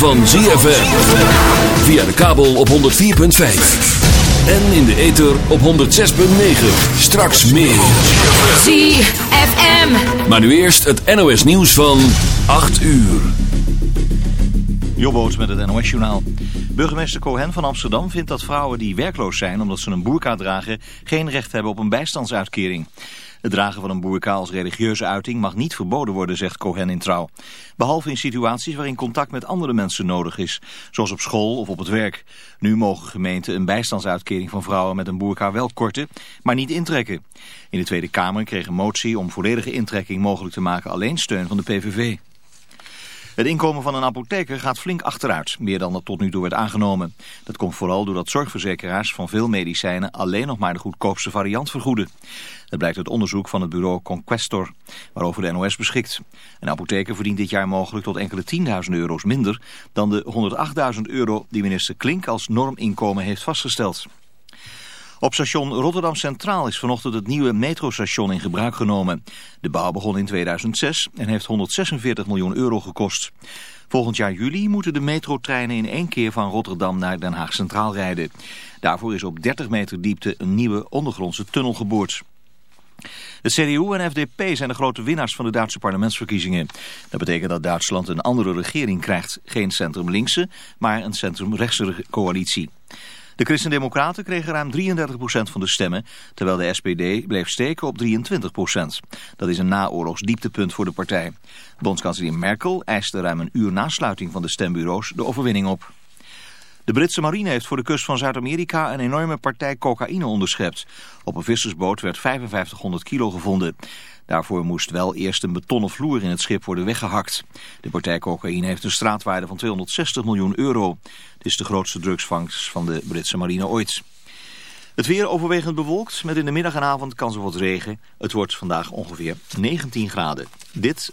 van ZFM. Via de kabel op 104.5. En in de ether op 106.9. Straks meer. ZFM. Maar nu eerst het NOS nieuws van 8 uur. Jobboot met het NOS-journaal. Burgemeester Cohen van Amsterdam vindt dat vrouwen die werkloos zijn omdat ze een boerka dragen geen recht hebben op een bijstandsuitkering. Het dragen van een boerka als religieuze uiting mag niet verboden worden, zegt Cohen in Trouw. Behalve in situaties waarin contact met andere mensen nodig is, zoals op school of op het werk. Nu mogen gemeenten een bijstandsuitkering van vrouwen met een boerka wel korten, maar niet intrekken. In de Tweede Kamer kreeg een motie om volledige intrekking mogelijk te maken alleen steun van de PVV. Het inkomen van een apotheker gaat flink achteruit, meer dan dat tot nu toe werd aangenomen. Dat komt vooral doordat zorgverzekeraars van veel medicijnen alleen nog maar de goedkoopste variant vergoeden. Dat blijkt uit onderzoek van het bureau Conquestor, waarover de NOS beschikt. Een apotheker verdient dit jaar mogelijk tot enkele 10.000 euro's minder dan de 108.000 euro die minister Klink als norminkomen heeft vastgesteld. Op station Rotterdam Centraal is vanochtend het nieuwe metrostation in gebruik genomen. De bouw begon in 2006 en heeft 146 miljoen euro gekost. Volgend jaar juli moeten de metrotreinen in één keer van Rotterdam naar Den Haag Centraal rijden. Daarvoor is op 30 meter diepte een nieuwe ondergrondse tunnel geboord. De CDU en FDP zijn de grote winnaars van de Duitse parlementsverkiezingen. Dat betekent dat Duitsland een andere regering krijgt. Geen centrum-linkse, maar een centrum-rechtse coalitie. De Christen-Democraten kregen ruim 33% van de stemmen, terwijl de SPD bleef steken op 23%. Dat is een naoorlogs dieptepunt voor de partij. Bondskanselier Merkel eiste ruim een uur na sluiting van de stembureaus de overwinning op. De Britse marine heeft voor de kust van Zuid-Amerika een enorme partij cocaïne onderschept. Op een vissersboot werd 5500 kilo gevonden. Daarvoor moest wel eerst een betonnen vloer in het schip worden weggehakt. De partij cocaïne heeft een straatwaarde van 260 miljoen euro. Het is de grootste drugsvangst van de Britse marine ooit. Het weer overwegend bewolkt, met in de middag en avond kans op wat regen. Het wordt vandaag ongeveer 19 graden. Dit...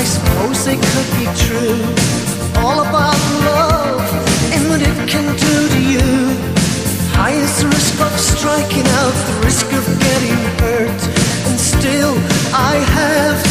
I suppose they could be true. All about love and what it can do to you. High is the risk of striking out, the risk of getting hurt. And still, I have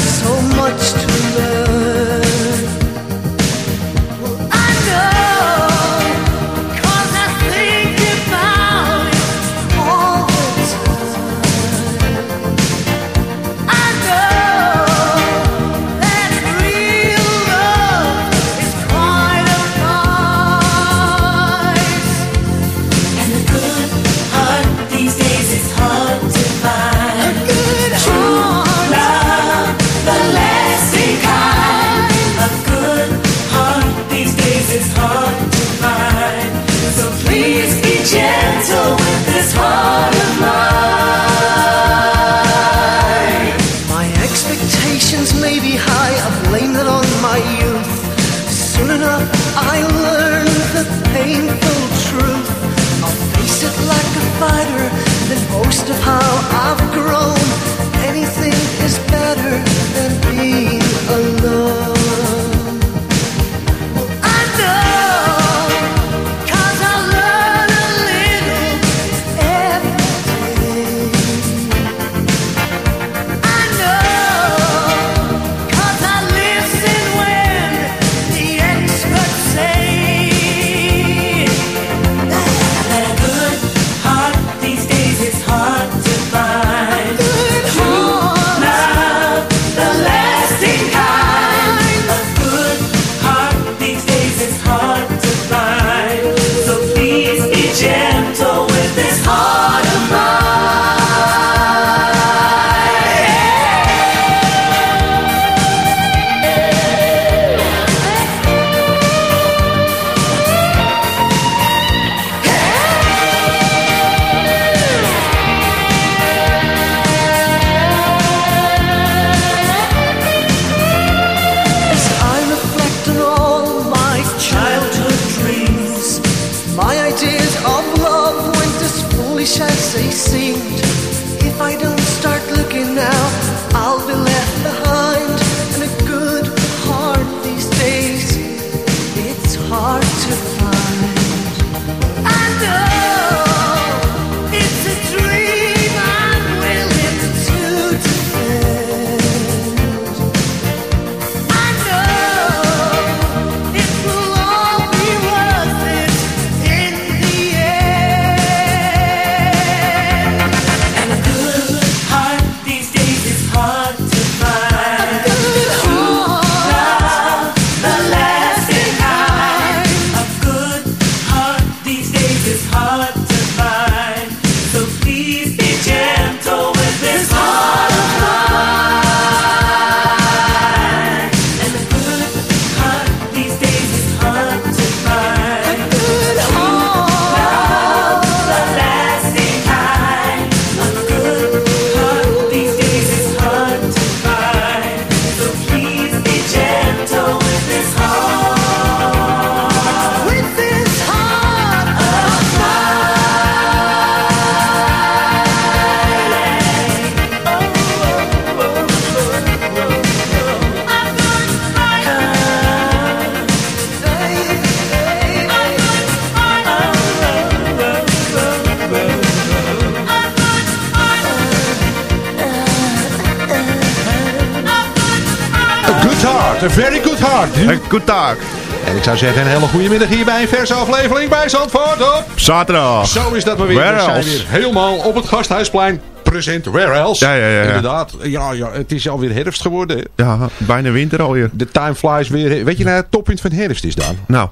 Goed taak. En ik zou zeggen, een hele goede middag hier bij een verse aflevering bij Zandvoort op. Zaterdag. Zo is dat maar weer. Where We zijn else? weer helemaal op het Gasthuisplein. Present Where Else. Ja, ja, ja, ja. Inderdaad. Ja, ja, het is alweer herfst geworden. Ja, bijna winter alweer. De time flies weer. Weet je nou het toppunt van herfst is dan? Nou,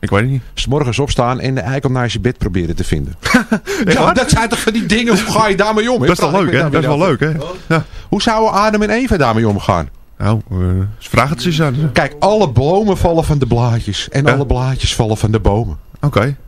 ik weet het niet. S morgens opstaan en de eikel naast je bed proberen te vinden. ja, dat zijn toch van die dingen. Hoe ga je daarmee om? Dat is ik leuk, hè? Dat is wel leuk, hè? Ja. Hoe zouden Adam en Eva daarmee omgaan? Nou, eh, vraag het eens aan. Oké. Kijk, alle bomen vallen van de blaadjes. En Ja. alle blaadjes vallen van de bomen.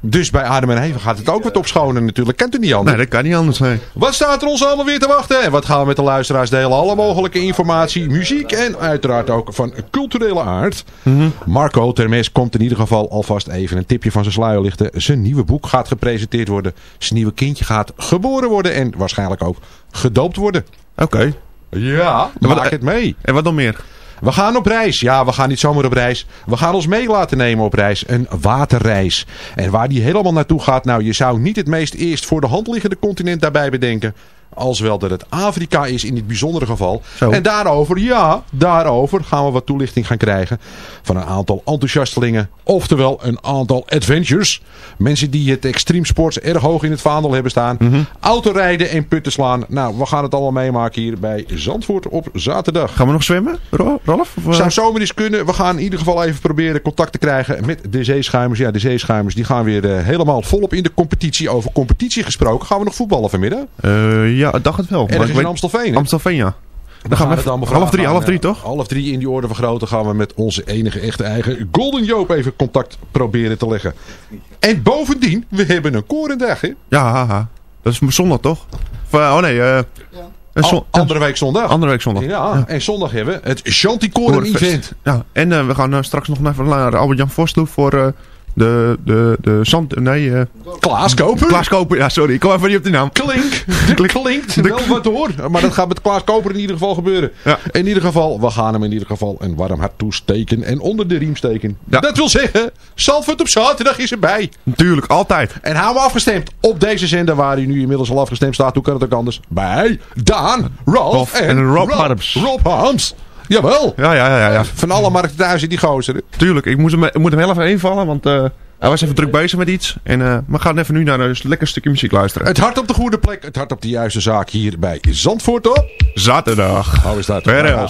Dus bij Adam en Eva gaat het ook wat opschonen natuurlijk. Kent u niet anders? Nee, dat kan niet anders, nee. Wat staat er ons allemaal weer te wachten? En wat gaan we met de luisteraars delen? Alle mogelijke informatie, muziek en uiteraard ook van culturele aard. Mhm. Marco Termes komt in ieder geval alvast even een tipje van zijn sluier lichten. Zijn nieuwe boek gaat gepresenteerd worden. Zijn nieuwe kindje gaat geboren worden en waarschijnlijk ook gedoopt worden. Oké. Ja, En wat- maak het mee. En wat nog meer? We gaan op reis. Ja, we gaan niet zomaar op reis. We gaan ons mee laten nemen op reis. Een waterreis. En waar die helemaal naartoe gaat, nou, je zou niet het meest eerst voor de hand liggende continent daarbij bedenken. Als wel dat het Afrika is in dit bijzondere geval. Zo. En daarover, ja, daarover gaan we wat toelichting gaan krijgen. Van een aantal enthousiastelingen. Oftewel een aantal adventures. Mensen die het extreme sports erg hoog in het vaandel hebben staan. Autorijden en putten slaan. Nou, we gaan het allemaal meemaken hier bij Zandvoort op zaterdag. Gaan we nog zwemmen, Ralf? Of, eh? Zou zomaar eens kunnen. We gaan in ieder geval even proberen contact te krijgen met de zeeschuimers. Ja, de zeeschuimers die gaan weer eh, helemaal volop in de competitie. Over competitie gesproken. Gaan we nog voetballen vanmiddag? Eh, ja, ik dacht het wel. maar Ergens ik in Amstelveen. Amstelveen, ja. We Dan gaan we even, half drie, half drie toch? Half drie in die orde van grootte gaan we met onze enige echte eigen Golden Joop even contact proberen te leggen. En bovendien, we hebben een korendag hè? Ja, haha. Dat is zondag toch? Of, eh, oh nee, eh Al- andere week zondag. andere week zondag. Ja, en zondag hebben we het Chanticoren event. Ja, en eh, we gaan straks nog even naar Albert-Jan Vos toe voor eh, de, de, de zand... Nee, eh Klaas Koper. Klaas Koper. Ja, sorry. Ik kom even niet op die naam. Klink. Er klinkt wel wat hoor. Maar dat gaat met Klaas Koper in ieder geval gebeuren. Ja. In ieder geval, we gaan hem in ieder geval een warm hart toesteken. En onder de riem steken. Ja. Dat wil zeggen, Zandvoort op zaterdag is erbij. Natuurlijk, altijd. En houden we afgestemd op deze zender waar u nu inmiddels al afgestemd staat. Hoe kan het ook anders? Bij Daan, Ralf Rolf en, Rob Harms. Rob Harms. Jawel. Ja, ja, ja, ja. Van alle markten thuis in die gozer. Tuurlijk. Ik moest hem, ik moet hem heel even invallen, want eh, hij was even druk bezig met iets. En eh, we gaan even nu naar een lekker stukje muziek luisteren. Het hart op de goede plek. Het hart op de juiste zaak hier bij Zandvoort op. Zaterdag. Hou is dat. Where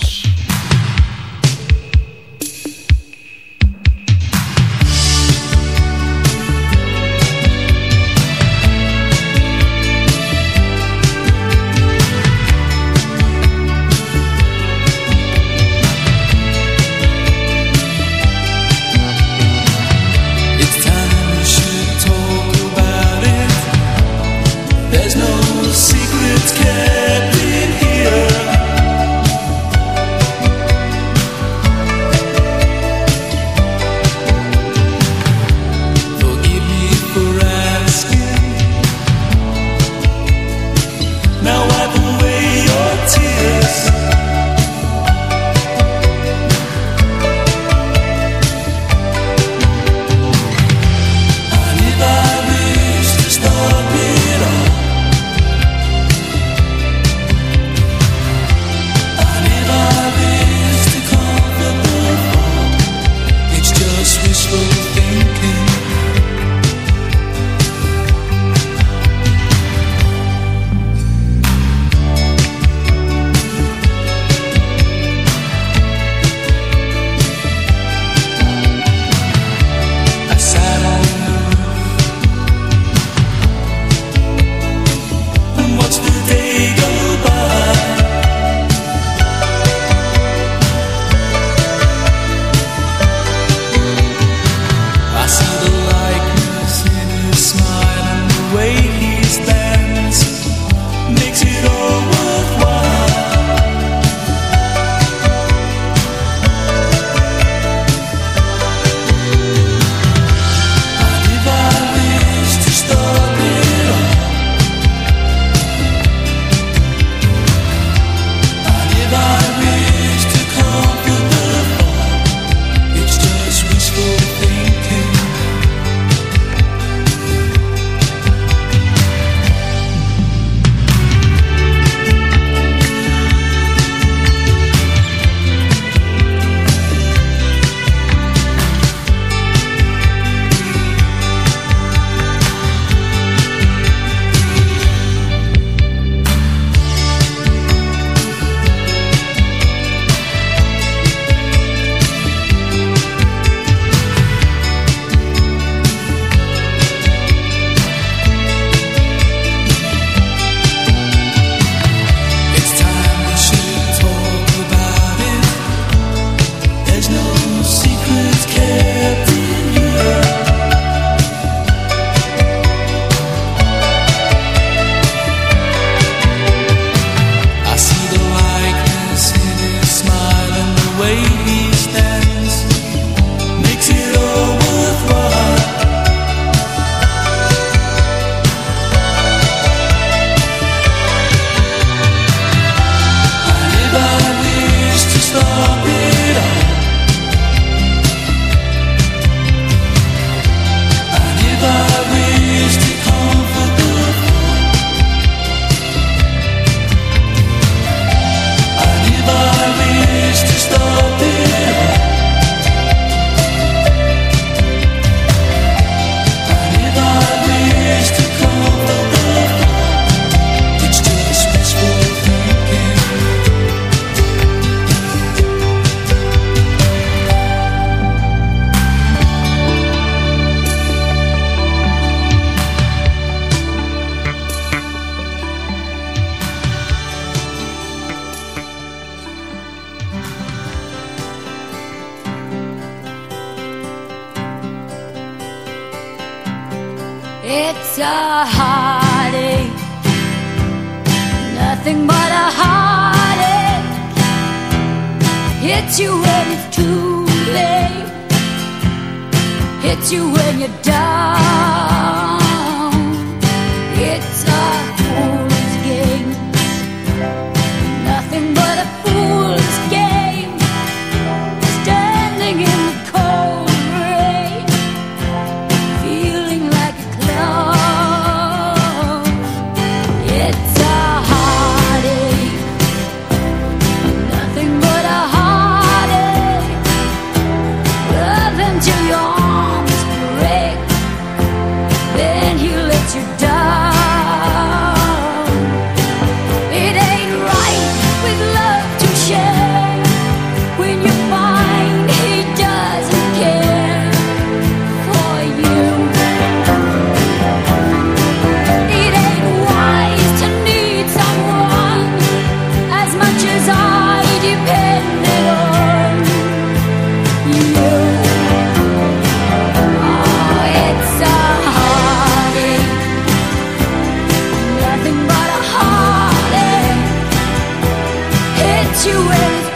you with.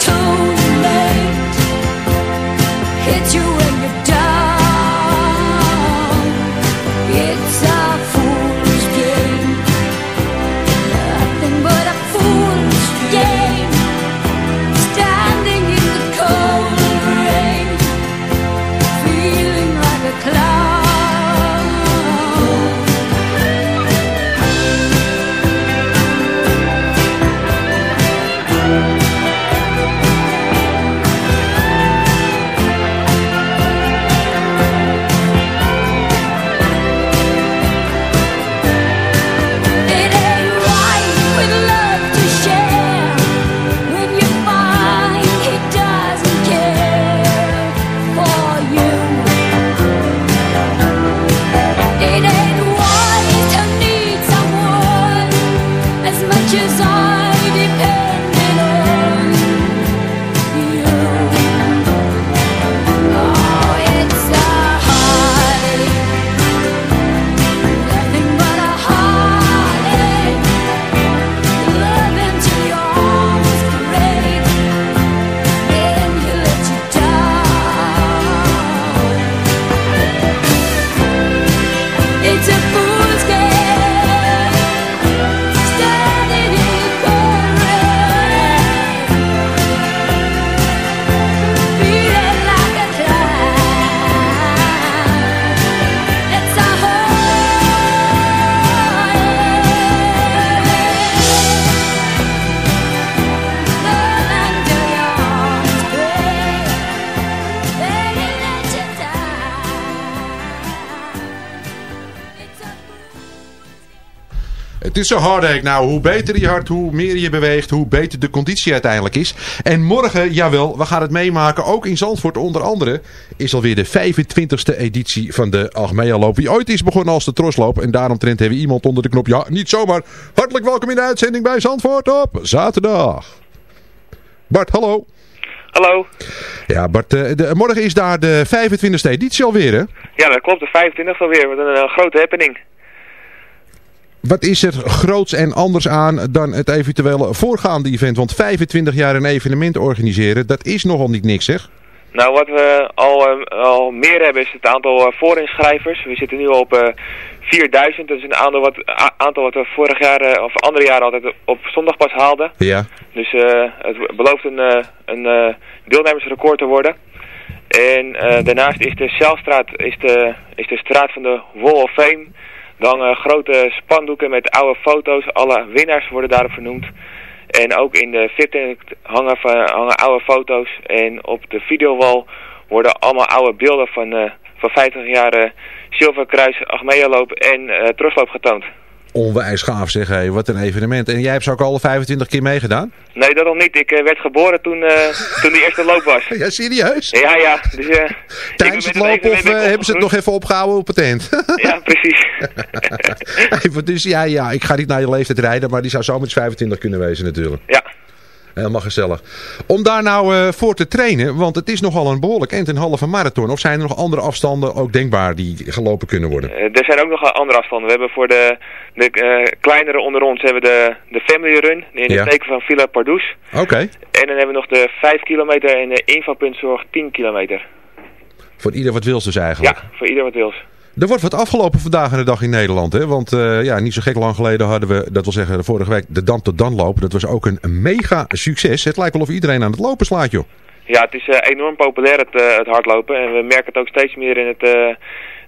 Het is zo hard, Nou, hoe beter je hart, hoe meer je beweegt, hoe beter de conditie uiteindelijk is. En morgen, jawel, we gaan het meemaken. Ook in Zandvoort onder andere is alweer de 25e editie van de Algemeen Loop. Die ooit is begonnen als de Trosloop. En daaromtrent hebben we iemand onder de knop. Ja, niet zomaar. Hartelijk welkom in de uitzending bij Zandvoort op zaterdag. Bart, hallo. Hallo. Ja, Bart, eh, de, morgen is daar de 25e editie alweer, hè? Ja, dat klopt. De 25 alweer. Met een, eh, grote happening. Wat is er groots en anders aan dan het eventuele voorgaande event? Want 25 jaar een evenement organiseren, dat is nogal niet niks, zeg. Nou, wat we al, eh, al meer hebben is het aantal voorinschrijvers. We zitten nu op 4000. Dat is een aantal wat, aantal wat we vorig jaar of andere jaren altijd op zondag pas haalden. Ja. Dus het belooft een, een deelnemersrecord te worden. En daarnaast is de Celstraat is de, is de straat van de Wall of Fame. Dan hangen grote spandoeken met oude foto's. Alle winnaars worden daarop vernoemd. En ook in de fitting hangen, hangen oude foto's. En op de videowall worden allemaal oude beelden van, uh, van 50 jaar Silverkruis, Achmea-loop en uh, Trosloop getoond. Onwijs gaaf zeg, hé. wat een evenement. En jij hebt ze ook alle 25 keer meegedaan? Nee, dat nog niet. Ik uh, werd geboren toen, uh, toen die eerste loop was. Ja, serieus? Ja, ja. Dus, uh, Tijdens het lopen of hebben ze het nog even opgehouden op het tent? ja, precies. even, dus ja, ja, ik ga niet naar je leeftijd rijden, maar die zou zomaar 25 kunnen wezen natuurlijk. Ja. Helemaal gezellig. Om daar nou uh, voor te trainen, want het is nogal een behoorlijk eind, een halve marathon. Of zijn er nog andere afstanden ook denkbaar die gelopen kunnen worden? Uh, er zijn ook nog andere afstanden. We hebben voor de, de uh, kleinere onder ons hebben de, de Family Run in het teken van Villa Pardoes. Oké. Okay. En dan hebben we nog de 5 kilometer en de invalpuntzorg 10 kilometer. Voor ieder wat wils dus eigenlijk? Ja, voor ieder wat wils. Er wordt wat afgelopen vandaag en de dag in Nederland. Hè? Want uh, ja, niet zo gek lang geleden hadden we, dat wil zeggen vorige week, de Dam tot Dan lopen. Dat was ook een, mega succes. Het lijkt wel of iedereen aan het lopen slaat, joh. Ja, het is uh, enorm populair het, uh, het hardlopen. En we merken het ook steeds meer in het,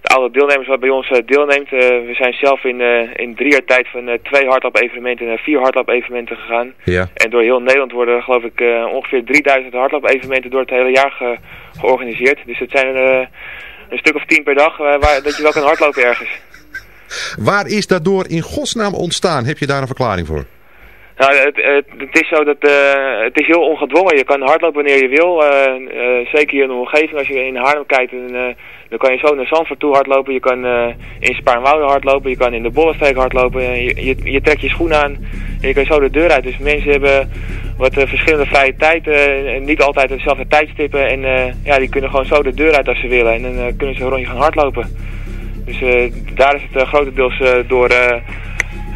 het aantal deelnemers wat bij ons deelneemt. we zijn zelf in, in drie jaar tijd van twee hardloop-evenementen naar vier hardloop-evenementen gegaan. Ja. En door heel Nederland worden geloof ik ongeveer 3000 hardloop-evenementen door het hele jaar ge georganiseerd. Dus het zijn een stuk of tien per dag, waar, dat je wel kan hardlopen ergens. Waar is dat door in godsnaam ontstaan? Heb je daar een verklaring voor? Nou, het, het, het, is zo dat uh, het is heel ongedwongen. Je kan hardlopen wanneer je wil. Uh, uh, zeker hier in de omgeving. Als je in Haarlem kijkt, dan kan je zo naar Zandvoort toe hardlopen. Je kan in Spaarnwoude hardlopen. Je kan in de Bollenstreek hardlopen. Je, je, je, trekt je schoenen aan en je kan zo de deur uit. Dus mensen hebben wat verschillende vrije tijd. niet altijd dezelfde tijdstippen. En ja, die kunnen gewoon zo de deur uit als ze willen. En dan kunnen ze een rondje gaan hardlopen. Dus daar is het grotendeels door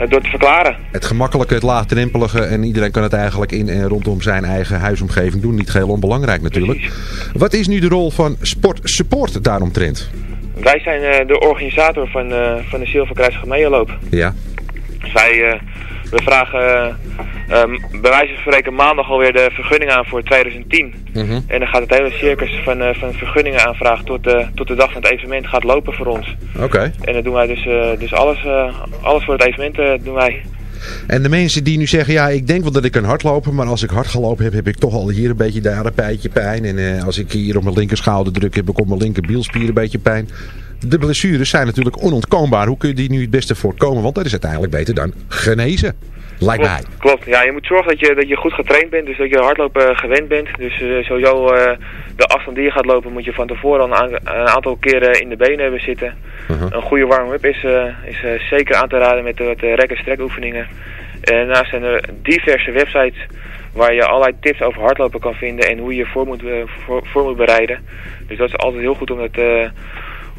door te verklaren. Het gemakkelijke, het laagdrempelige en iedereen kan het eigenlijk in en rondom zijn eigen huisomgeving doen. Niet heel onbelangrijk natuurlijk. Precies. Wat is nu de rol van Sport Support daaromtrent? Wij zijn uh, de organisator van, uh, van de Zilverkruis Gemeenloop. Ja. Wij, uh, we vragen um, bij wijze van spreken maandag alweer de vergunning aan voor 2010. Mm -hmm. En dan gaat het hele circus van, uh, van vergunningen aanvragen tot, uh, tot de dag van het evenement gaat lopen voor ons. Oké. Okay. En dan doen wij dus, dus alles, alles voor het evenement doen wij. En de mensen die nu zeggen, ja ik denk wel dat ik kan hardlopen, maar als ik hard gelopen heb, heb ik toch al hier een beetje daar een pijntje pijn. En als ik hier op mijn linkerschouder druk heb, ik op mijn linkerbielspier een beetje pijn. De blessures zijn natuurlijk onontkoombaar. Hoe kun je die nu het beste voorkomen? Want dat is uiteindelijk beter dan genezen. Lijkt klopt, mij. Klopt, ja, je moet zorgen dat je, dat je goed getraind bent, dus dat je hardlopen uh, gewend bent. Dus uh, sowieso uh, de afstand die je gaat lopen moet je van tevoren al een, een aantal keren in de benen hebben zitten. Uh -huh. Een goede warm-up is, is zeker aan te raden met wat rek- en strekoefeningen. En daarnaast zijn er diverse websites waar je allerlei tips over hardlopen kan vinden en hoe je je voor moet, voor, voor moet bereiden. Dus dat is altijd heel goed om het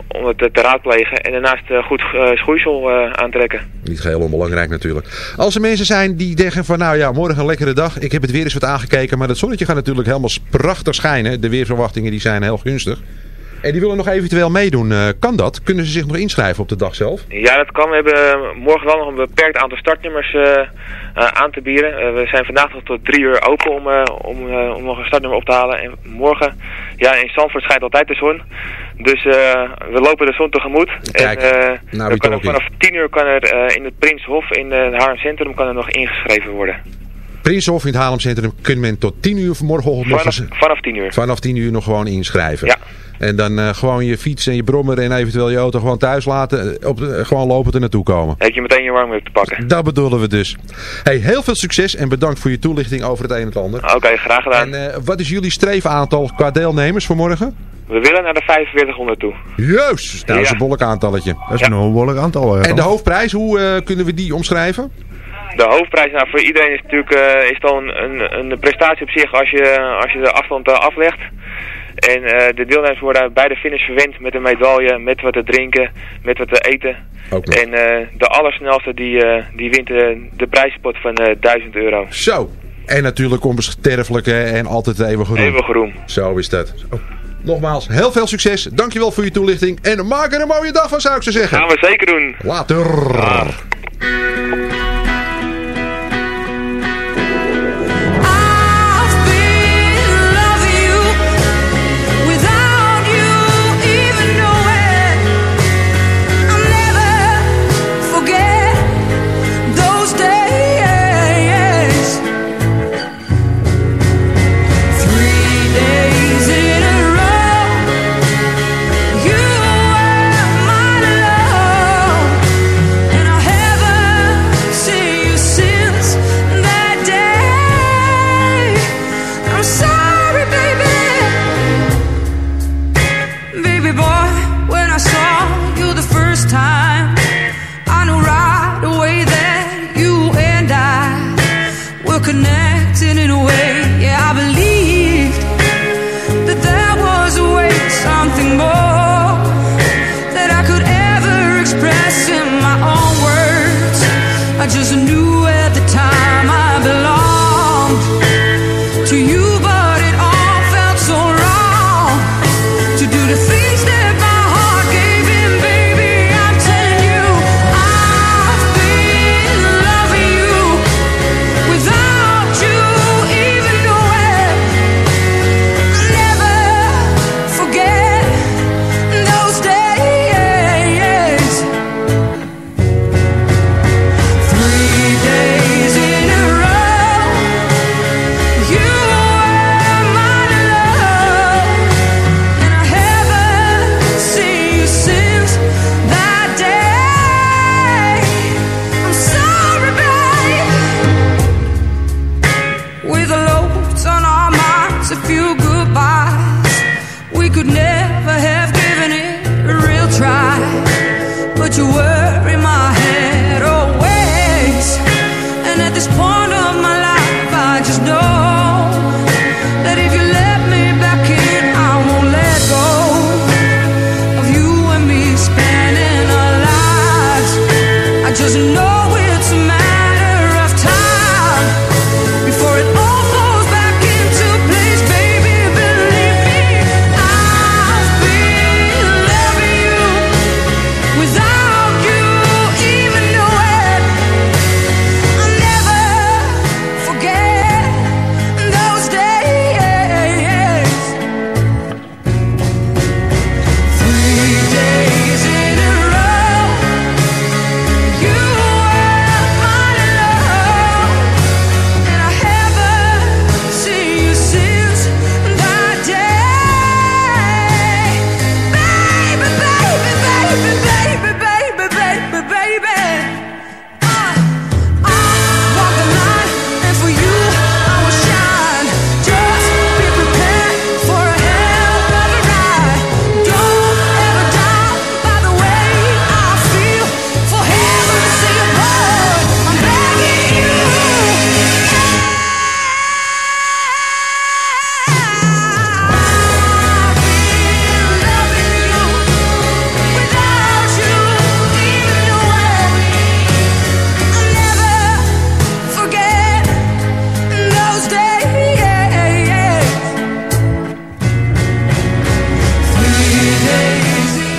om het te raadplegen. En daarnaast uh, goed uh, schoeisel aantrekken. Niet geheel onbelangrijk natuurlijk. Als er mensen zijn die denken van nou ja, morgen een lekkere dag. Ik heb het weer eens wat aangekeken. Maar het zonnetje gaat natuurlijk helemaal prachtig schijnen. De weerverwachtingen die zijn heel gunstig. En die willen nog eventueel meedoen. Uh, kan dat? Kunnen ze zich nog inschrijven op de dag zelf? Ja, dat kan. We hebben morgen wel nog een beperkt aantal startnummers uh, uh, aan te bieden. we zijn vandaag nog tot drie uur open om, om, om nog een startnummer op te halen. En morgen, ja, in Zandvoort schijnt altijd de zon. Dus we lopen de zon tegemoet. Kijk, en nou, kan er vanaf tien uur kan er in het Prinshof in het Haarlem Centrum kan er nog ingeschreven worden. Prinsenhof in het Haarlem Centrum kan men tot 10 uur vanmorgen nog Vanaf, eens, vanaf 10 uur. vanaf 10 uur nog gewoon inschrijven. Ja. En dan eh, gewoon je fiets en je brommer en eventueel je auto gewoon thuis laten. eh, Op de, gewoon lopend er naartoe komen. Heb je meteen je warming te pakken. Dat bedoelen we dus. Hey, heel veel succes en bedankt voor je toelichting over het een en het ander. Oké, graag gedaan. En eh, wat is jullie streefaantal qua deelnemers voor morgen? We willen naar de 4500 toe. Juist, nou is Ja. een bollek aantalletje. Dat is een behoorlijk aantal. eh, En de hoofdprijs, hoe eh, kunnen we die omschrijven? De hoofdprijs nou, voor iedereen is natuurlijk eh, is dan een, een prestatie op zich als je, als je de afstand eh, aflegt. En eh, de deelnemers worden bij de finish verwend met een medaille, met wat te drinken, met wat te eten. En de allersnelste die, die wint de prijzenpot van eh 1000 euro. Zo. En natuurlijk onbesterfelijke en altijd eeuwige roem. Eeuwige roem. Zo is dat. Zo. Nogmaals, heel veel succes. Dankjewel voor je toelichting. En maak er een mooie dag van, zou ik zo zeggen. Gaan we zeker doen. Later.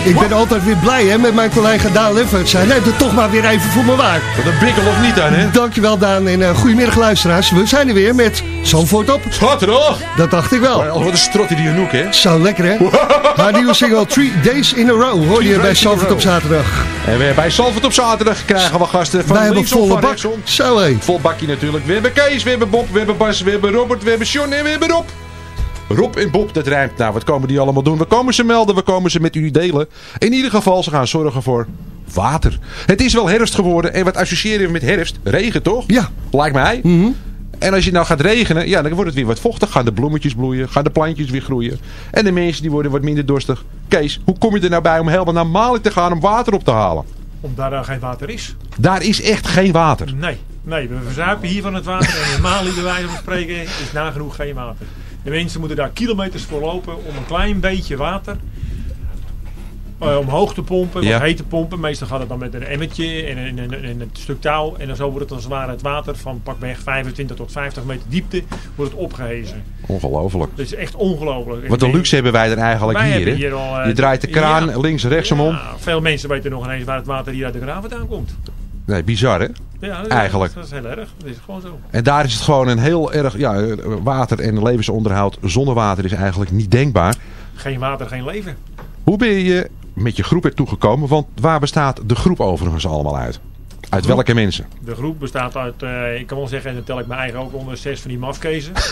Ik ben altijd weer blij hè, met mijn collega Daan Leffert. Hij neemt het toch maar weer even voor me waar. Wat een bikkel of niet dan, hè? Dankjewel Daan en uh, goedemiddag luisteraars. We zijn er weer met Zandvoort op. Zaterdag! Dat dacht ik wel. Oh, wat een strot die Anouk, hè? Zo lekker hè? Haar nieuwe single Three Days in a Row hoor je bij Zandvoort op zaterdag. En we bij Zandvoort op zaterdag krijgen we gasten van Wij hebben volle bak. Zo hé. Vol bakje natuurlijk. We hebben Kees, we hebben Bob, we hebben Bas, we hebben Robert, we hebben John en we hebben Rob. Rob en Bob, dat rijmt. Nou, wat komen die allemaal doen? We komen ze melden, we komen ze met u delen. In ieder geval, ze gaan zorgen voor water. Het is wel herfst geworden. En wat associëren we met herfst? Regen, toch? Ja. Lijkt mij. Mhm. En als je nou gaat regenen, ja, dan wordt het weer wat vochtig. Gaan de bloemetjes bloeien, gaan de plantjes weer groeien. En de mensen die worden wat minder dorstig. Kees, hoe kom je er nou bij om helemaal naar Mali te gaan om water op te halen? Omdat daar geen water is. Daar is echt geen water. Nee, nee, we verzuipen hier van het water. En in Mali, bij wijze van spreken, is nagenoeg geen water. De mensen moeten daar kilometers voor lopen om een klein beetje water eh, omhoog te pompen, Ja. heet te pompen. Meestal gaat het dan met een emmertje en een, en, een- en een stuk touw. En dan zo wordt het als het ware het water van pakweg 25 tot 50 meter diepte wordt het opgehezen. Ongelooflijk. Dat is echt ongelooflijk. Wat een luxe hebben wij er eigenlijk Wij hier, hier al, eh, je draait de kraan ja. links om. Ja, veel mensen weten nog ineens waar het water hier uit de graven vandaan komt. Nee, bizar hè? Ja, dat is, Eigenlijk. Dat is heel erg. Dat is gewoon zo. En daar is het gewoon een heel erg... Ja, water en levensonderhoud zonder water is eigenlijk niet denkbaar. Geen water, geen leven. Hoe ben je met je groep ertoe gekomen? Want waar bestaat de groep overigens allemaal uit? Uit Groep? welke mensen? De groep bestaat uit, eh, ik kan wel zeggen, en dan tel ik mijn eigen ook onder, zes van die mafkezen.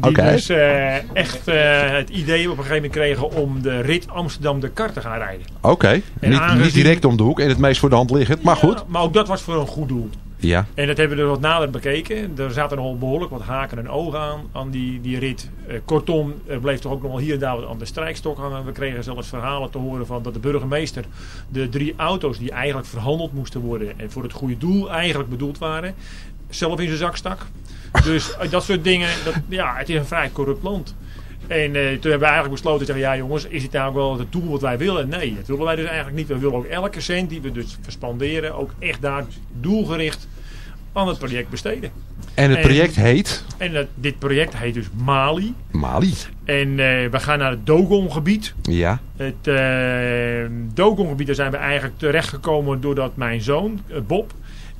Die dus eh, echt eh, het idee op een gegeven moment kregen om de rit Amsterdam de Kar te gaan rijden. Oké, niet, aangezien- niet direct om de hoek en het meest voor de hand liggend. Maar goed. Maar ook dat was voor een goed doel. Ja. En dat hebben we wat nader bekeken. Er zaten nogal behoorlijk wat haken en ogen aan, aan die, die rit. Eh, kortom, er bleef toch ook nog wel hier en daar wat aan de strijkstok hangen. We kregen zelfs verhalen te horen van dat de burgemeester de drie auto's die eigenlijk verhandeld moesten worden en voor het goede doel eigenlijk bedoeld waren, zelf in zijn zak stak. Dus eh, dat soort dingen, dat, ja, het is een vrij corrupt land. En eh, toen hebben we eigenlijk besloten te zeggen, ja jongens, is het nou ook wel het doel wat wij willen? Nee, dat willen wij dus eigenlijk niet. We willen ook elke cent die we dus verspanderen, ook echt daar doelgericht aan het project besteden. En het project heet? En dat- dit project heet dus Mali. Mali. En eh, we gaan naar het Dogon-gebied. Ja. Het eh Dogon-gebied, daar zijn we eigenlijk terechtgekomen doordat mijn zoon, eh, Bob,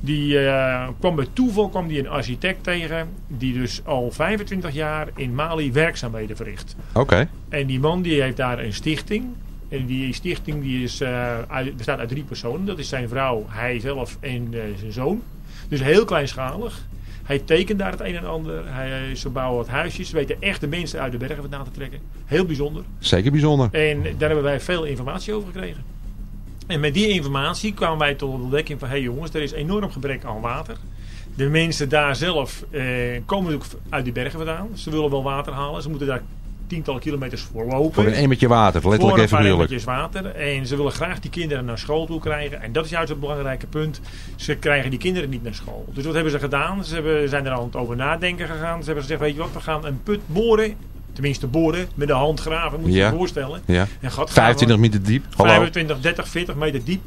die eh, kwam bij toeval kwam die een architect tegen, die dus al 25 jaar in Mali werkzaamheden verricht. Oké. En die man die heeft daar een stichting. En die stichting die is, eh, uit, bestaat uit drie personen. Dat is zijn vrouw, hij zelf en eh, zijn zoon. Dus heel kleinschalig. Hij tekent daar het een en ander. Hij, ze bouwen wat huisjes. Ze weten echt de mensen uit de bergen vandaan te trekken. Heel bijzonder. Zeker bijzonder. En daar hebben wij veel informatie over gekregen. En met die informatie kwamen wij tot de ontdekking van... hé hey jongens, er is enorm gebrek aan water. De mensen daar zelf eh, komen natuurlijk uit die bergen vandaan. Ze willen wel water halen. Ze moeten daar tientallen kilometers voor lopen. Voor een emmertje water, letterlijk Voor en een emmertjes water. En ze willen graag die kinderen naar school toe krijgen. En dat is juist het belangrijke punt. Ze krijgen die kinderen niet naar school. Dus wat hebben ze gedaan? Ze hebben, zijn er aan het over nadenken gegaan. Ze hebben gezegd, weet je wat, we gaan een put boren. Tenminste boren, met de hand graven, moet je Ja. je voorstellen. Ja. Een gat 25 graven. meter diep. Hallo. 25, 30, 40 meter diep.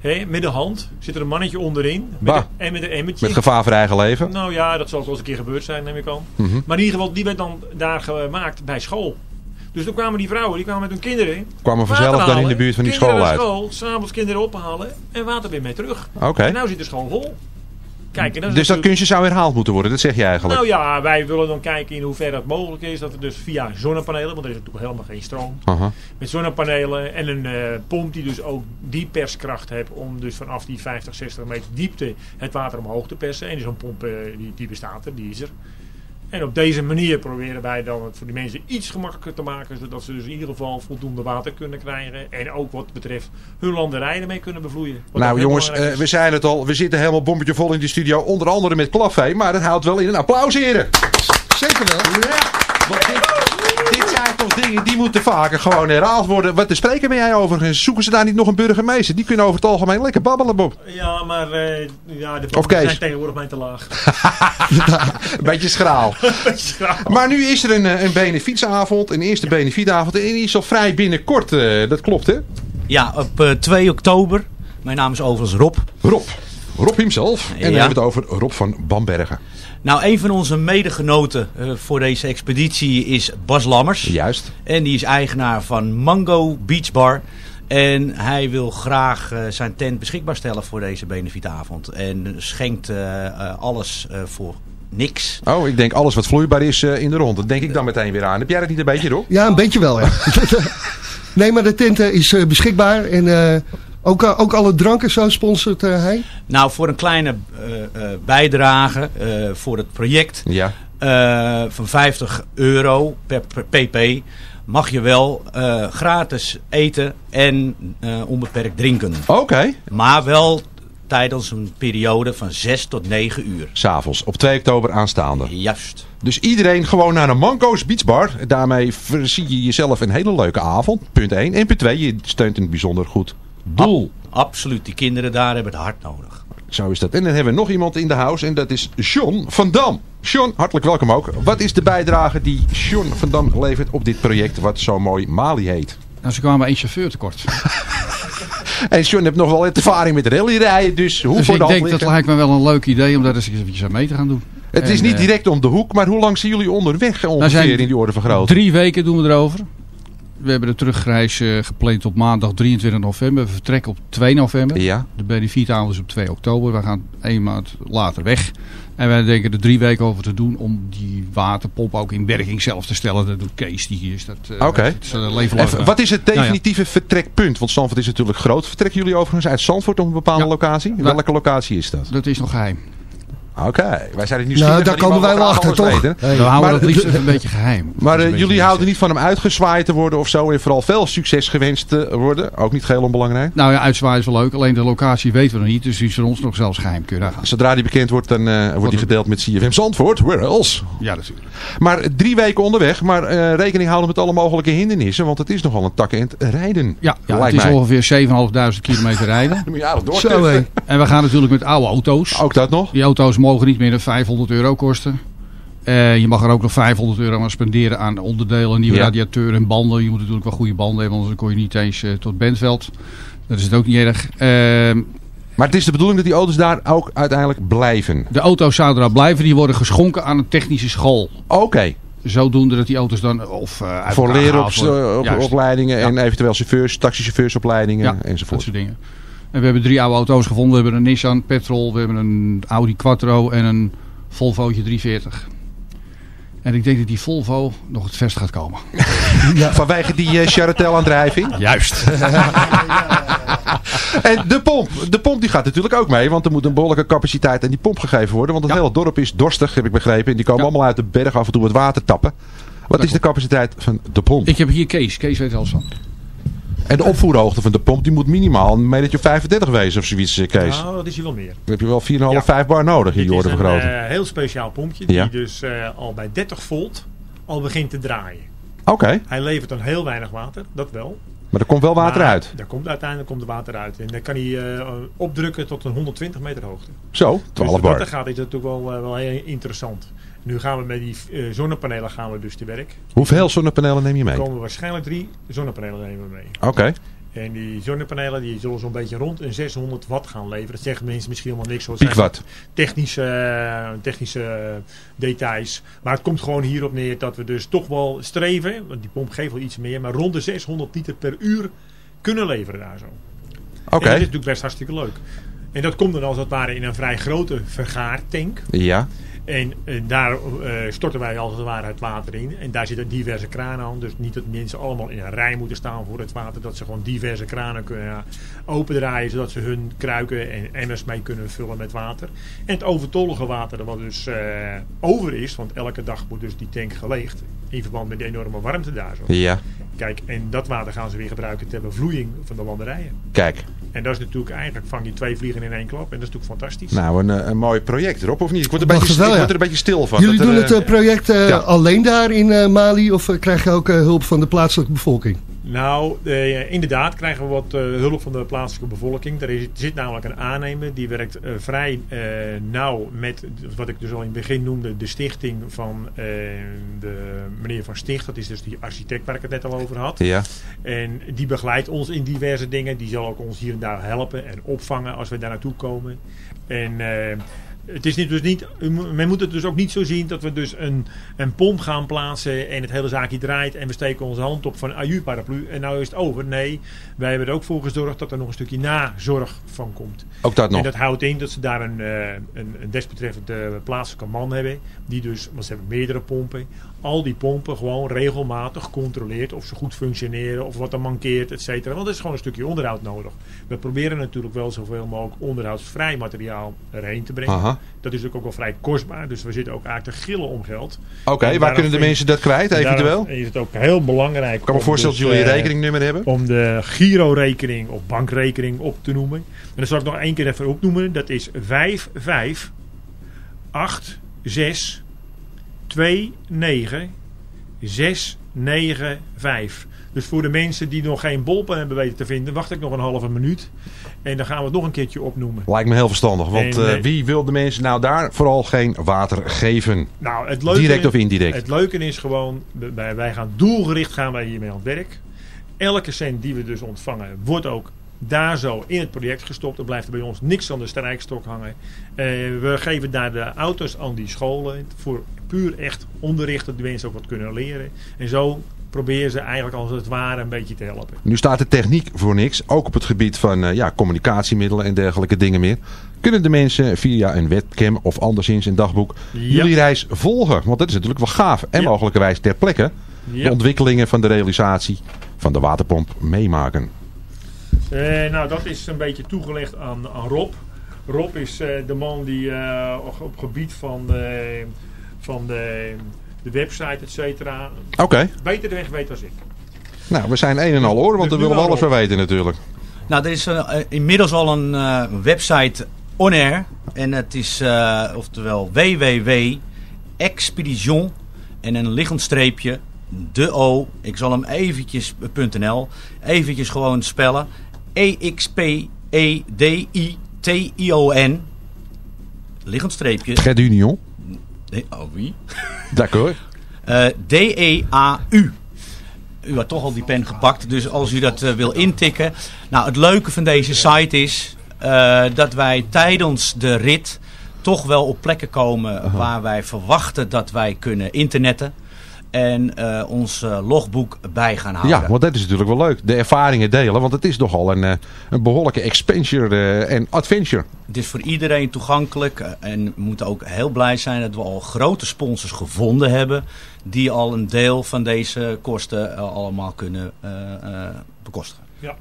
Hé, met de hand zit er een mannetje onderin. Met en met een emmertje. Met gevaar voor eigen leven. Nou ja, dat zal ook wel eens een keer gebeurd zijn, neem ik aan. Mhm. Maar in ieder geval, die werd dan daar gemaakt bij school. Dus toen kwamen die vrouwen, die kwamen met hun kinderen. Kwamen vanzelf dan in de buurt van die kinderen school uit. school, s'avonds kinderen ophalen en water weer mee terug. Oké. En nou zit de school vol. Kijk, en dat Dus dat kunstje zou herhaald moeten worden, dat zeg je eigenlijk. Nou ja, wij willen dan kijken in hoeverre het mogelijk is. Dat we dus via zonnepanelen, want er is natuurlijk helemaal geen stroom. Aha. Met zonnepanelen en een eh, pomp die dus ook die perskracht heeft om dus vanaf die 50, 60 meter diepte het water omhoog te persen. En zo'n pomp eh, die, die bestaat er, die is er. En op deze manier proberen wij dan het voor die mensen iets gemakkelijker te maken. Zodat ze dus in ieder geval voldoende water kunnen krijgen. En ook wat betreft hun landerijen ermee kunnen bevloeien. Nou jongens, eh, we zijn het al. We zitten helemaal bommetje vol in de studio. Onder andere met Klaffee. Maar dat houdt wel in een applaus, heren. Zeker wel. Zijn toch dingen die moeten vaker gewoon herhaald worden. Wat te spreken ben jij overigens? Zoeken ze daar niet nog een burgemeester? Die kunnen over het algemeen lekker babbelen, Bob. Ja, maar eh, ja, de Of zijn tegenwoordig mij te laag. Een beetje schraal. Beetje schraal. Maar nu is er een, eh, een benefietsavond. Een eerste benefietavond. En die is al vrij binnenkort. eh, dat klopt, hè? Ja, op eh, 2 oktober. Mijn naam is overigens Rob. Rob. Rob himself. En dan Ja. hebben we het over Rob van Bambergen. Nou, een van onze medegenoten eh, voor deze expeditie is Bas Lammers. Juist. En die is eigenaar van Mango Beach Bar. En hij wil graag eh, zijn tent beschikbaar stellen voor deze benefietavond. En schenkt eh, alles eh, voor niks. Oh, ik denk alles wat vloeibaar is eh, in de rond. Dat denk ik dan meteen weer aan. Heb jij dat niet een beetje, Rob? Ja, een beetje wel, ja. nee, maar de tent is eh, beschikbaar. En eh, ook, eh, ook alle dranken zo sponsort eh, hij. Nou, voor een kleine eh, eh, bijdrage eh, voor het project Ja. eh, van 50 euro per, per pp mag je wel eh, gratis eten en eh, onbeperkt drinken. Oké. Maar wel tijdens een periode van 6 tot 9 uur. S'avonds, op 2 oktober aanstaande. Juist. Dus iedereen gewoon naar een Manco's Beachbar. Daarmee zie je jezelf een hele leuke avond. Punt 1. En punt 2, je steunt een bijzonder goed doel. Absoluut, die kinderen daar hebben het hard nodig. Zo is dat. En dan hebben we nog iemand in de house en dat is John van Dam. John, hartelijk welkom ook. Wat is de bijdrage die John van Dam levert op dit project wat zo mooi Mali heet? Nou, ze kwamen één chauffeur tekort. En John heeft nog wel ervaring met rallyrijden, dus hoe dus voor ik de denk dat lijkt me wel een leuk idee om daar eens eventjes aan mee te gaan doen. Het is niet eh, direct om de hoek, maar hoe lang zijn jullie onderweg nou ongeveer zijn in die orde van grootte? Drie weken doen we erover. We hebben de terugreis gepland op maandag 23 november. We vertrekken op 2 november. Ja. De benefietavond is op 2 oktober. We gaan één maand later weg. En wij denken er drie weken over te doen om die waterpomp ook in werking zelf te stellen. Dat doet Kees, die hier is. Dat, eh, Oké. eh, eh, Wat is het nou ja. definitieve vertrekpunt? Want Zandvoort is natuurlijk groot. Vertrekken jullie overigens uit Zandvoort op een bepaalde locatie? Welke locatie is dat? Dat is nog geheim. Oké, wij zijn er nu Nou, daar komen wij wel achter, toch? We houden dat liefst even een beetje geheim. Maar eh, jullie houden niet van hem uitgezwaaid te worden of zo. En vooral veel succes gewenst te worden. Ook niet geheel onbelangrijk. Nou ja, uitzwaaien is wel leuk. Alleen de locatie weten we nog niet. Dus die is voor ons nog zelfs geheim. Kun je daar gaan. Zodra die bekend wordt, dan eh, wordt die gedeeld met CFM Zandvoort. Where else? Ja, natuurlijk. Maar eh, drie weken onderweg. Maar eh, rekening houden met alle mogelijke hindernissen. Want het is nogal een takkend rijden. Ja, ja het is mij. ongeveer 7.500 kilometer rijden. Dan moet je aardig Zo, hé. En we gaan natuurlijk met oude auto's. Ook dat nog? Die auto's mogen niet meer dan 500 euro kosten. Eh, je mag er ook nog 500 euro aan spenderen aan onderdelen, nieuwe Ja. radiateur en banden. Je moet natuurlijk wel goede banden hebben, anders kon je niet eens eh, tot Bentveld. Dat is het ook niet erg. Ehm, Maar het is de bedoeling dat die auto's daar ook uiteindelijk blijven. de auto's zouden daar blijven. Die worden geschonken aan een technische school. Oké. Zodoende dat die auto's dan of eh Voor leren op, op, en eventueel chauffeurs, taxichauffeursopleidingen Ja, dat enzovoort. soort dingen. En we hebben drie oude auto's gevonden. We hebben een Nissan Petrol, we hebben een Audi Quattro en een Volvootje 340. En ik denk dat die Volvo nog het verst gaat komen. Vanwege die uh, Charatel-aandrijving? Juist. en de pomp. De pomp die gaat natuurlijk ook mee. Want er moet een behoorlijke capaciteit aan die pomp gegeven worden. Want het hele dorp is dorstig, heb ik begrepen. En die komen allemaal uit de berg af en toe het water tappen. Wat is de capaciteit van de pomp? Ik heb hier Kees. Kees weet er alles van. En de opvoerhoogte van de pomp die moet minimaal een metertje 35 wezen of zoiets, eh, Kees. Nou, dat is hier wel meer. Dan heb je wel 4,5, Ja. 5 bar nodig in Dit die orde is een eh, heel speciaal pompje Ja. die dus eh, al bij 30 volt al begint te draaien. Oké, Hij levert dan heel weinig water, dat wel. maar er komt wel water Maar uit. Daar komt, uiteindelijk komt er water uit. En dan kan hij opdrukken tot een 120 meter hoogte. Zo, 12 dus bar. wat dat gaat is dat natuurlijk wel, wel heel interessant. Nu gaan we met die eh, zonnepanelen gaan we dus te werk. Hoeveel zonnepanelen neem je Er mee? komen waarschijnlijk drie zonnepanelen nemen we mee. Oké. En die zonnepanelen die zullen zo'n beetje rond een 600 watt gaan leveren. Dat zeggen mensen misschien helemaal niks. Piekwatt. Technische, eh, technische details. Maar het komt gewoon hierop neer dat we dus toch wel streven. Want die pomp geeft wel iets meer. Maar rond de 600 liter per uur kunnen leveren daar zo. Oké. Dat is natuurlijk best hartstikke leuk. En dat komt dan als het ware in een vrij grote vergaartank. Ja. En eh, daar eh, storten wij als het ware het water in. En daar zitten diverse kranen aan. Dus niet dat mensen allemaal in een rij moeten staan voor het water. Dat ze gewoon diverse kranen kunnen opendraaien. Zodat ze hun kruiken en emmers mee kunnen vullen met water. En het overtollige water wat dus eh, over is. Want elke dag wordt dus die tank geleegd. In verband met de enorme warmte daar zo. Ja. Kijk, en dat water gaan ze weer gebruiken ter bevloeiing van de landerijen. Kijk. En dat is natuurlijk eigenlijk vang je twee vliegen in één klap. En dat is natuurlijk fantastisch. Nou, een, eh, een mooi project erop, of niet? Ik word er, een beetje, het wel, ik ja. word er een beetje stil van. Jullie Dat er, doen het eh, eh, project eh, ja. alleen daar in Mali of krijg je ook eh, hulp van de plaatselijke bevolking? Nou, eh, inderdaad krijgen we wat eh, hulp van de plaatselijke bevolking. Er is, zit namelijk een aannemer die werkt eh, vrij nauw met wat ik dus al in het begin noemde, de stichting van de meneer Van Sticht. Dat is dus die architect waar ik het net al over had. Ja. En die begeleidt ons in diverse dingen. Die zal ook ons hier en daar helpen en opvangen als we daar naartoe komen. En het is niet, dus niet, men moet het dus ook niet zo zien dat we dus een, een pomp gaan plaatsen en het hele zaakje draait en we steken onze hand op van aju paraplu en nou is het over. Nee, wij hebben er ook voor gezorgd dat er nog een stukje nazorg van komt. Ook dat nog. En dat houdt in dat ze daar een, eh, een, een desbetreffende plaatselijke man hebben. Die dus, want ze hebben meerdere pompen. Al die pompen gewoon regelmatig controleert of ze goed functioneren. Of wat er mankeert, et cetera. Want er is gewoon een stukje onderhoud nodig. We proberen natuurlijk wel zoveel mogelijk onderhoudsvrij materiaal erheen te brengen. Aha. Dat is ook wel vrij kostbaar. Dus we zitten ook eigenlijk te gillen om geld. Oké, waar kunnen de mensen dat kwijt, eventueel? is het ook heel belangrijk. Ik kan me voorstellen dus, dat jullie een eh, rekeningnummer hebben. Om de Giro-rekening of bankrekening op te noemen. En dan zal ik nog één keer even opnoemen. Dat is 55 86 29 695. Dus voor de mensen die nog geen bolpen hebben weten te vinden, wacht ik nog een halve minuut. En dan gaan we het nog een keertje opnoemen. Lijkt me heel verstandig. Want En, eh, eh, wie wil de mensen nou daar vooral geen water geven? Nou, het leuke, Direct of indirect? Het leuke is gewoon, wij, wij gaan doelgericht gaan wij hiermee aan het werk. Elke cent die we dus ontvangen, wordt ook daar zo in het project gestopt. Er blijft er bij ons niks aan de strijkstok hangen. Eh, we geven daar de auto's aan die scholen voor puur echt onderricht, dat de mensen ook wat kunnen leren. En zo proberen ze eigenlijk als het ware een beetje te helpen. Nu staat de techniek voor niks. Ook op het gebied van eh, ja, communicatiemiddelen en dergelijke dingen meer. Kunnen de mensen via een webcam of anderszins een dagboek jullie reis volgen? Want dat is natuurlijk wel gaaf. En mogelijkerwijs ter plekke Ja. de ontwikkelingen van de realisatie van de waterpomp meemaken. Eh, nou, dat is een beetje toegelegd aan, aan Rob. Rob is eh, de man die eh, op- gebied van, de, van de, de website, et cetera, Oké. beter de weg weet als ik. Nou, we zijn een en al hoor, want we willen al alles van weten natuurlijk. Nou, er is inmiddels al een eh, website on-air. En het is, eh, oftewel www.expedition en een liggend streepje, de O, ik zal hem eventjes, .nl, eventjes gewoon spellen. E E-X-P-E-D-I-T-I-O-N, liggend streepje. Union. Nee, oh wie? D'accord. Eh, D-E-A-U. U had toch al die pen gepakt, dus als u dat eh, wil intikken. Nou, het leuke van deze site is eh, dat wij tijdens de rit toch wel op plekken komen waar wij verwachten dat wij kunnen internetten. En eh, ons eh, logboek bij gaan houden. Ja, want dat is natuurlijk wel leuk. De ervaringen delen, want het is nogal een, eh, een behoorlijke eh, en adventure. Het is voor iedereen toegankelijk. En we moeten ook heel blij zijn dat we al grote sponsors gevonden hebben. Die al een deel van deze kosten allemaal kunnen eh,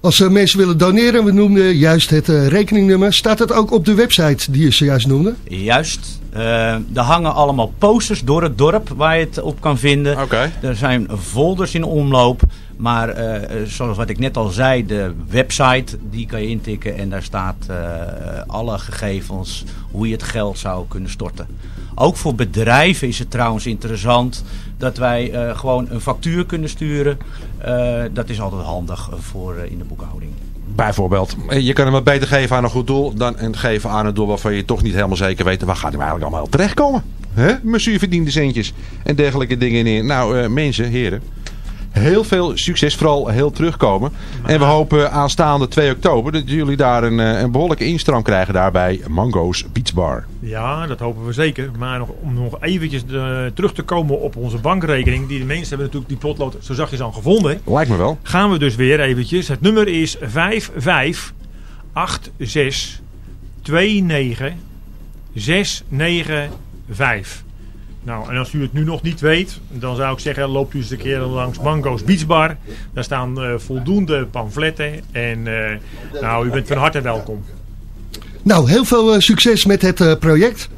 Als eh, mensen willen doneren, we noemden juist het eh, rekeningnummer. Staat het ook op de website die je zojuist noemde? Juist. Eh, er hangen allemaal posters door het dorp waar je het op kan vinden. Er zijn folders in omloop. Maar zoals wat ik net al zei, de website die kan je intikken. En daar staat eh, alle gegevens hoe je het geld zou kunnen storten. Ook voor bedrijven is het trouwens interessant dat wij eh, gewoon een factuur kunnen sturen. Eh, dat is altijd handig eh, voor in de boekhouding. Bijvoorbeeld, je kan hem wat beter geven aan een goed doel dan een geven aan een doel waarvan je toch niet helemaal zeker weet waar gaat hij eigenlijk allemaal terechtkomen. Hè? Monsieur verdiende centjes en dergelijke dingen in. Nou, mensen, heren. Heel veel succes, vooral heel terugkomen. En we hopen aanstaande 2 oktober dat jullie daar een, eh, een behoorlijke instroom krijgen daar bij Mango's Beach Bar. Ja, dat hopen we zeker. Maar nog, om nog eventjes de- terug te komen op onze bankrekening. Die de mensen hebben natuurlijk die potlood zo zachtjes al gevonden. Lijkt me wel. Gaan we dus weer eventjes. Het nummer is 5586 29 695. Nou, en als u het nu nog niet weet, dan zou ik zeggen, loopt u eens een keer langs Mango's Beach Bar. Daar staan eh, voldoende pamfletten. En eh, nou, u bent van harte welkom. Nou, heel veel eh, succes met het eh, project.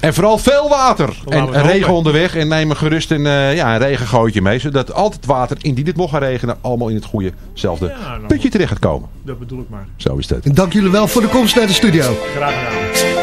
En vooral veel water. Laten En regen onderweg. En neem er gerust een, eh, ja, een regengootje mee. Zodat altijd water, indien het mocht gaan regenen, allemaal in het goeiezelfde Ja, nou. putje terecht gaat komen. Dat bedoel ik maar. Zo is het. En dank jullie wel voor de komst naar de studio. Graag gedaan.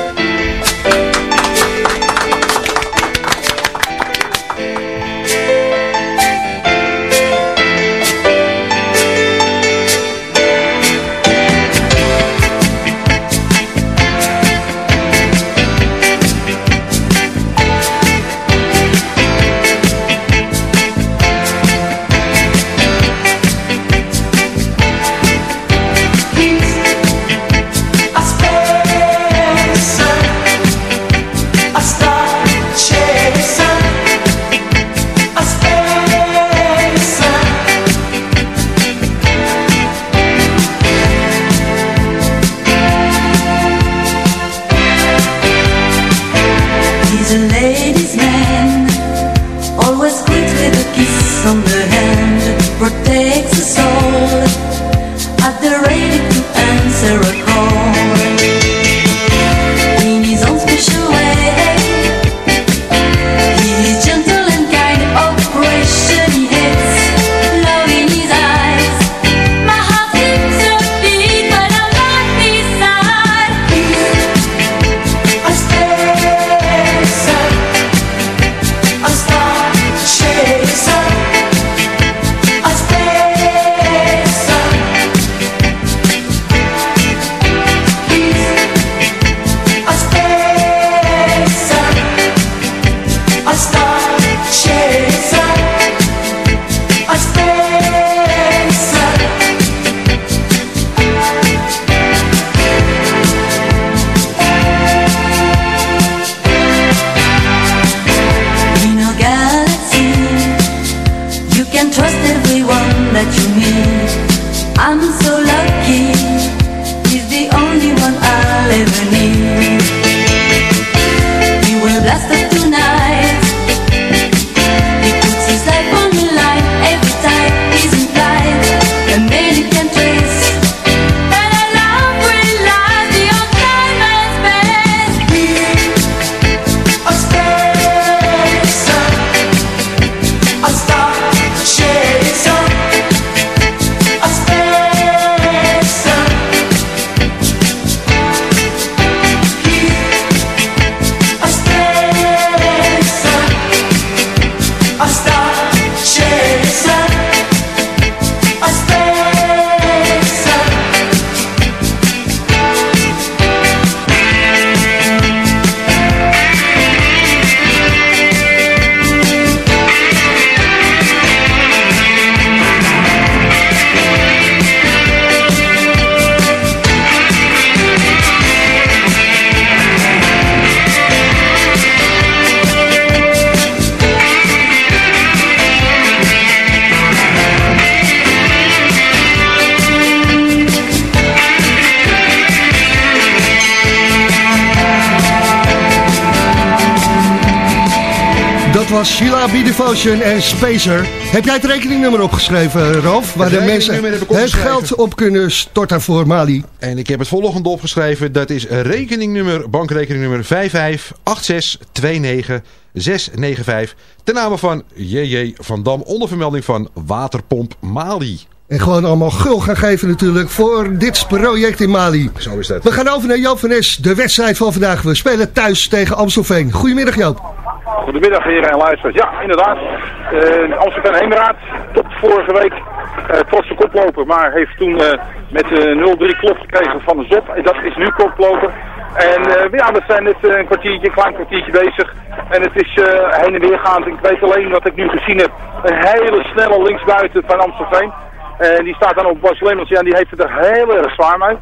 En Spacer. Heb jij het rekeningnummer opgeschreven, Ralf? Waar de mensen het geld op kunnen storten voor Mali. En ik heb het volgende opgeschreven. Dat is rekeningnummer, bankrekeningnummer 5529695. Ten name van J.J. van Dam onder vermelding van Waterpomp Mali. En gewoon allemaal gul gaan geven natuurlijk voor dit project in Mali. Zo is dat. We gaan over naar Joop van Es, de wedstrijd van vandaag. We spelen thuis tegen Amstelveen. Goedemiddag Joop. Goedemiddag heren en luisteraars. Ja, inderdaad. Uh, Amsterdam Heemraad tot vorige week uh, trotse koploper, maar heeft toen uh, met 0-3 klop gekregen van de Zop. En dat is nu koploper. En ja, we zijn net een kwartiertje, een klein kwartiertje bezig. En het is heen en weer gaand. Ik weet alleen wat ik nu gezien heb. Een hele snelle linksbuiten van Amstelveen. En die staat dan op Bas Lemmels. Ja, die heeft het er heel erg zwaar mee.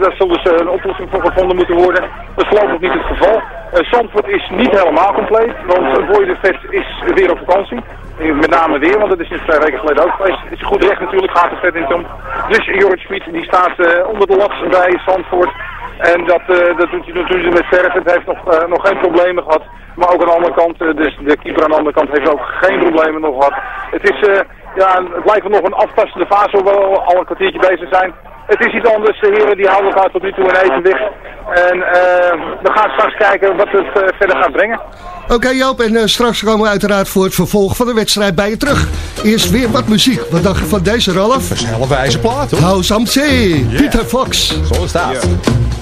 Daar zal dus een oplossing voor gevonden moeten worden. Dat is voorlopig niet het geval. Uh, Zandvoort is niet helemaal compleet, want Boy de Vet is weer op vakantie. Met name weer, want dat is sinds twee weken geleden ook geweest. Het is goed recht natuurlijk, gaat de vet in om. Dus Jorrit Smit die staat onder de lat bij Zandvoort. En dat, uh, dat doet hij natuurlijk met verf. Het heeft nog, nog geen problemen gehad. Maar ook aan de andere kant, dus de keeper aan de andere kant heeft ook geen problemen nog gehad. Het is, ja, het lijkt wel nog een aftastende fase, hoewel we al een kwartiertje bezig zijn. Het is iets anders. De heren die houden elkaar tot nu toe in evenwicht. En uh, we gaan straks kijken wat het uh, verder gaat brengen. Oké okay, Joop, en uh, straks komen we uiteraard voor het vervolg van de wedstrijd bij je terug. Eerst weer wat muziek. Wat dacht je van deze, Ralf? Dat is een hele wijze plaat, hoor. House am Zee, yeah. Pieter Fox. Zo. Yeah.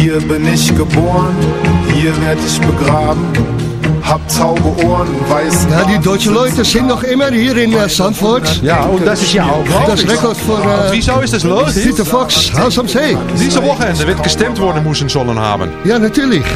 Hier bin ich geboren, hier werd ich begraben. hab taube Ohren, weiß Ja, die Deutsche Leute sind noch immer hier in uh, Zandvoort. Ja, und das ist ja auch Das is record voor uh, Wieso ist das los? Dieter Fox, Haus am See. Diese Wochenende wird gestemd worden moesten haben. Ja, natuurlijk.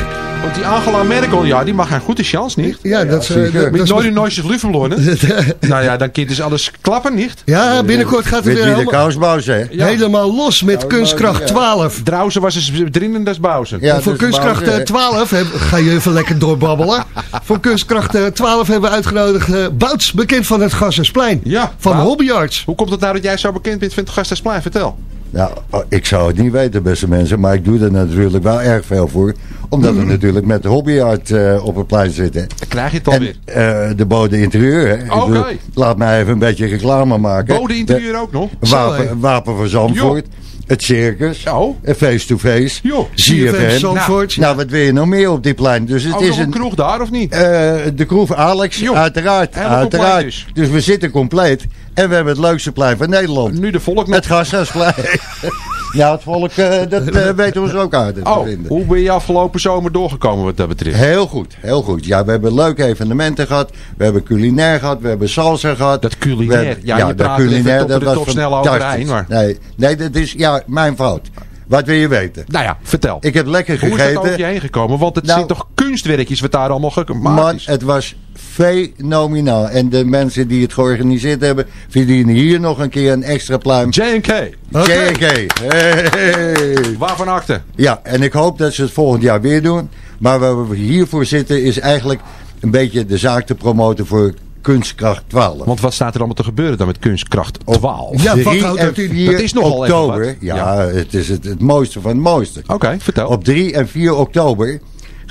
Want die Angela Merkel, ja, die mag een goede chance niet. Ja, dat, ja, uh, dat, Met dat nooit een lief verloren. nou ja, dan kind dus alles klappen, niet? Ja, binnenkort gaat het weer wie de helemaal, kousbouws, hè? helemaal los met kunstkracht 12. Draußen was es drinnen das Bausen. Ja, voor dus kunstkracht Bouwse, eh, hè? 12 heb, ga je even lekker doorbabbelen. voor kunstkracht eh, 12 hebben we uitgenodigd eh, Bouts, bekend van het Gassersplein. Ja, Van. Hobbyarts. Hoe komt het nou dat jij zo bekend bent van het Gasthuisplein? Vertel. Nou, oh, ik zou het niet weten, beste mensen, maar ik doe er natuurlijk wel erg veel voor. Omdat we natuurlijk met de hobbyart eh, op het plein zitten. Dan krijg je het En alweer. eh, de bode interieur. Oké. bedoel, Laat mij even een beetje reclame maken. Bode interieur ook nog. Wapen, wapen van Zandvoort. Het circus. Oh. Face-to-face. Jo. CFM ZFM. Zandvoort. Nou, wat wil je nog meer op dit plein? Dus het Ook is een een... kroeg daar of niet? de kroeg Alex, Jo. uiteraard. Helemaal uiteraard. dus. Dus we zitten compleet. En we hebben het leukste plein van Nederland. Nu de volk nog. Het Gasthuisplein. ja, het volk, eh, dat eh, weten we zo ook uit Oh, hoe ben je afgelopen zomer doorgekomen wat dat betreft? Heel goed, heel goed. Ja, we hebben leuke evenementen gehad. We hebben culinair gehad. We hebben salsa gehad. Dat culinair. Hebben- Ja, je praat er even top de top snel overheen, maar- Nee, nee, dat is ja, mijn fout. Wat wil je weten? Nou ja, vertel. Ik heb lekker Hoe is gegeten. dat over je heen gekomen? Want het Nou, zijn toch kunstwerkjes wat daar allemaal gemaakt is? het was fenomenaal. En de mensen die het georganiseerd hebben, verdienen hier nog een keer een extra pluim. J&K. J&K. Hey. Waarvan akte? Ja, en ik hoop dat ze het volgend jaar weer doen. Maar waar we hiervoor zitten is eigenlijk een beetje de zaak te promoten voor Kunstkracht 12. Want wat staat er allemaal te gebeuren dan met kunstkracht 12? Ja, wat 3 houdt en dat in? 4 Dat is nogal even oktober. wat. Ja, Ja. het is het, het mooiste van het mooiste. Oké, vertel. Op 3 en 4 oktober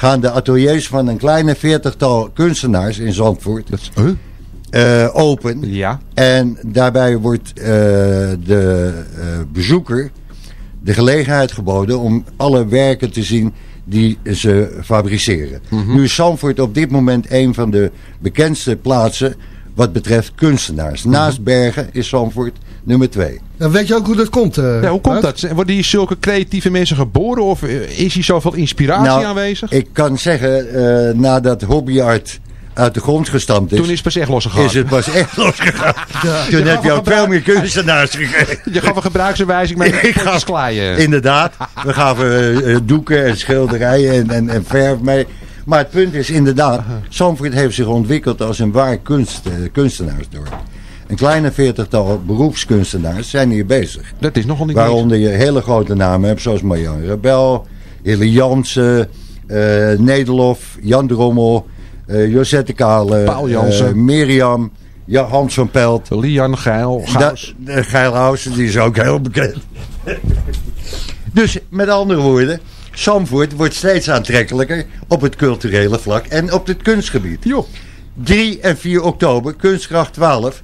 gaan de ateliers van een kleine veertigtal kunstenaars in Zandvoort eh, open. Ja. En daarbij wordt eh, de eh, bezoeker de gelegenheid geboden om alle werken te zien die ze fabriceren. Mhm. Nu is Zandvoort op dit moment een van de bekendste plaatsen wat betreft kunstenaars. Mhm. Naast Bergen is Zandvoort nummer 2. Dan weet je ook hoe dat komt. eh, Ja, hoe komt Bart? dat? Worden hier zulke creatieve mensen geboren of eh, is hier zoveel inspiratie Nou, aanwezig? Ik kan zeggen, eh, nadat hobbyart uit de grond gestampt is... Toen is het pas echt losgegaan. is het pas echt losgegaan. Toen Je heb je ook veel meer kunstenaars gekregen. Je gaf een gebruiksaanwijzing met Ik gaf- klaaien. Inderdaad, we gaven doeken en schilderijen en, en, en verf mee. Maar het punt is inderdaad, Zandvoort heeft zich ontwikkeld als een waar kunst, eh, kunstenaarsdorp. Een kleine veertigtal beroepskunstenaars zijn hier bezig. Dat is nogal niet. Waaronder je hele grote namen hebt, zoals Marjan Rebel, Hille Jansen, eh Nederlof, Jan Drommel, eh Josette Kale, Paul Jansen. eh, Mirjam, ja, Hans van Pelt. Lian Geil, Geilhuis, die is ook heel bekend. dus met andere woorden, Zandvoort wordt steeds aantrekkelijker op het culturele vlak en op het kunstgebied. Jo. 3 en 4 oktober, Kunstkracht 12.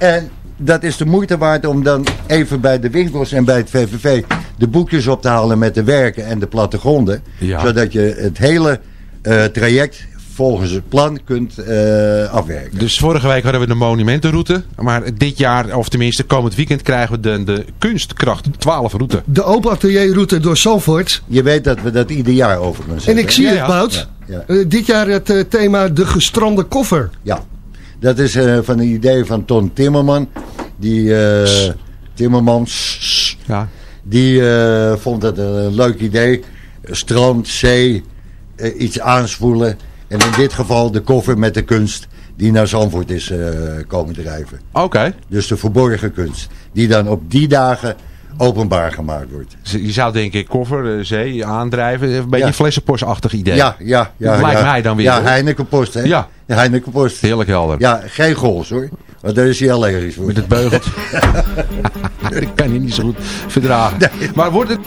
En dat is de moeite waard om dan even bij de winkels en bij het VVV de boekjes op te halen met de werken en de plattegronden. Ja. Zodat je het hele eh, traject volgens het plan kunt eh, afwerken. Dus vorige week hadden we de monumentenroute. Maar dit jaar, of tenminste komend weekend, krijgen we de, de kunstkracht 12 route. De open atelierroute door Zandvoort. Je weet dat we dat ieder jaar over kunnen En ik zie Ja, het. Bout. Ja, Eh, dit jaar het thema De gestrande koffer. Ja, dat is eh, van een idee van Ton Timmerman. Die eh, Timmermans, Ja. die eh, vond dat een leuk idee. Strand, zee, iets aanspoelen. En in dit geval de koffer met de kunst die naar Zandvoort is komen drijven. Oké. Dus de verborgen kunst. Die dan op die dagen openbaar gemaakt wordt. Je zou denk ik koffer, eh, zee, aandrijven. Een beetje Ja. een flessenpostachtig idee. Ja, ja, ja. Dat lijkt ja. mij dan weer. Ja. Heinekenpost, hè? Ja. Heinekenpost. Heerlijk helder. Ja, geen goals hoor. Want daar is hij allergisch voor. Met het beugelt. dat kan je niet zo goed verdragen. Maar wordt het